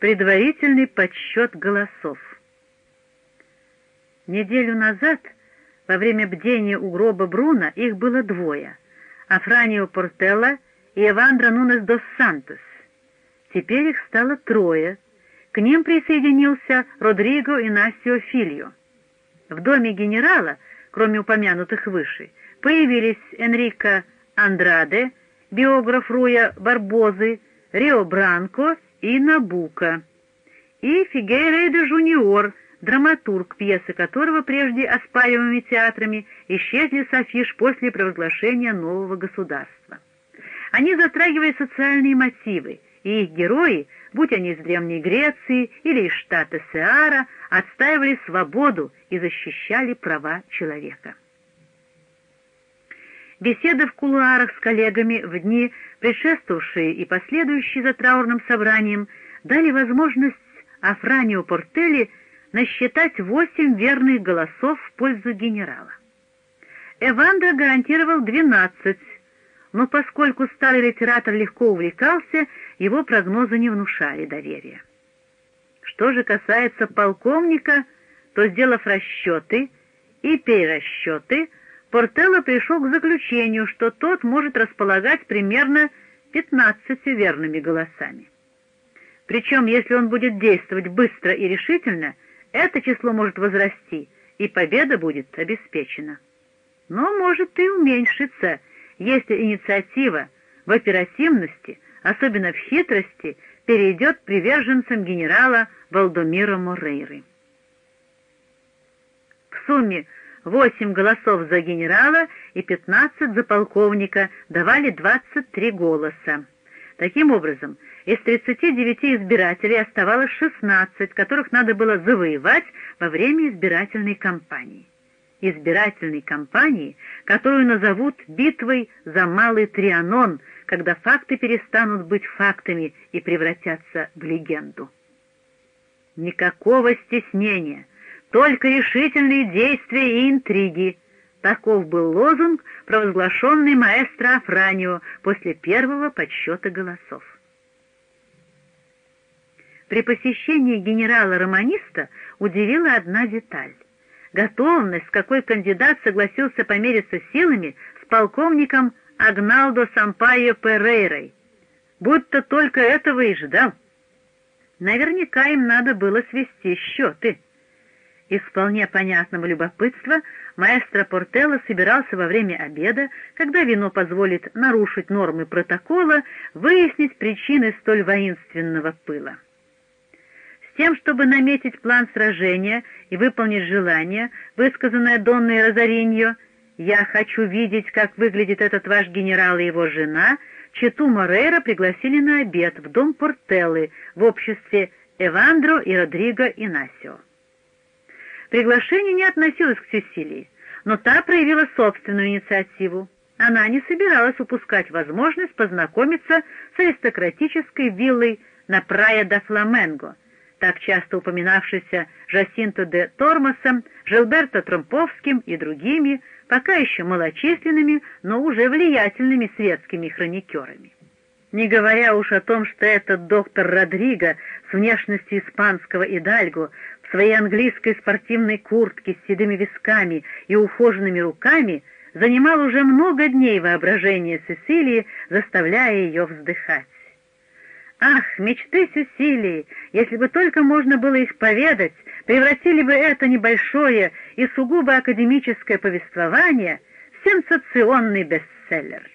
Предварительный подсчет голосов. Неделю назад, во время бдения у гроба Бруна, их было двое — Афранио Портелло и Эвандро Нунес дос Сантос. Теперь их стало трое. К ним присоединился Родриго Инасио Фильо. В доме генерала, кроме упомянутых выше, появились Энрико Андраде, биограф Руя Барбозы, Рио Бранко и Набука, и Фигейрейдо Жуниор, драматург, пьесы которого прежде оспариваемыми театрами исчезли с афиш после провозглашения нового государства. Они затрагивали социальные мотивы, и их герои, будь они из Древней Греции или из штата Сеара, отстаивали свободу и защищали права человека. Беседы в кулуарах с коллегами в дни, предшествовавшие и последующие за траурным собранием, дали возможность Афранио Портели насчитать восемь верных голосов в пользу генерала. Эвандро гарантировал двенадцать, но поскольку старый литератор легко увлекался, его прогнозы не внушали доверия. Что же касается полковника, то, сделав расчеты и перерасчеты, Портелло пришел к заключению, что тот может располагать примерно 15 верными голосами. Причем, если он будет действовать быстро и решительно, это число может возрасти, и победа будет обеспечена. Но может и уменьшиться, если инициатива в оперативности, особенно в хитрости, перейдет приверженцам генерала Валдомира Морейры. В сумме Восемь голосов за генерала и пятнадцать за полковника давали двадцать три голоса. Таким образом, из тридцати девяти избирателей оставалось шестнадцать, которых надо было завоевать во время избирательной кампании. Избирательной кампании, которую назовут «битвой за Малый Трианон», когда факты перестанут быть фактами и превратятся в легенду. Никакого стеснения, только решительные действия и интриги. Таков был лозунг, провозглашенный маэстро Афранио после первого подсчета голосов. При посещении генерала-романиста удивила одна деталь. Готовность, с какой кандидат согласился помериться силами с полковником Агналдо Сампайо Перейрой, будто только этого и ждал. Наверняка им надо было свести счеты. Из вполне понятного любопытства маэстро Портелло собирался во время обеда, когда вино позволит нарушить нормы протокола, выяснить причины столь воинственного пыла. С тем, чтобы наметить план сражения и выполнить желание, высказанное Донной Розариньо, «Я хочу видеть, как выглядит этот ваш генерал и его жена», Чету Морейра пригласили на обед в дом Портеллы в обществе Эвандро и Родриго Инасио. Приглашение не относилось к Сесилии, но та проявила собственную инициативу. Она не собиралась упускать возможность познакомиться с аристократической виллой на Прая да Фламенго, так часто упоминавшейся Жасинто де Тормосом, Жилберто Тромповским и другими, пока еще малочисленными, но уже влиятельными светскими хроникерами. Не говоря уж о том, что этот доктор Родриго с внешностью испанского идальго в своей английской спортивной куртке с седыми висками и ухоженными руками занимал уже много дней воображение Сесилии, заставляя ее вздыхать. Ах, мечты Сесилии, если бы только можно было их поведать, превратили бы это небольшое и сугубо академическое повествование в сенсационный бестселлер.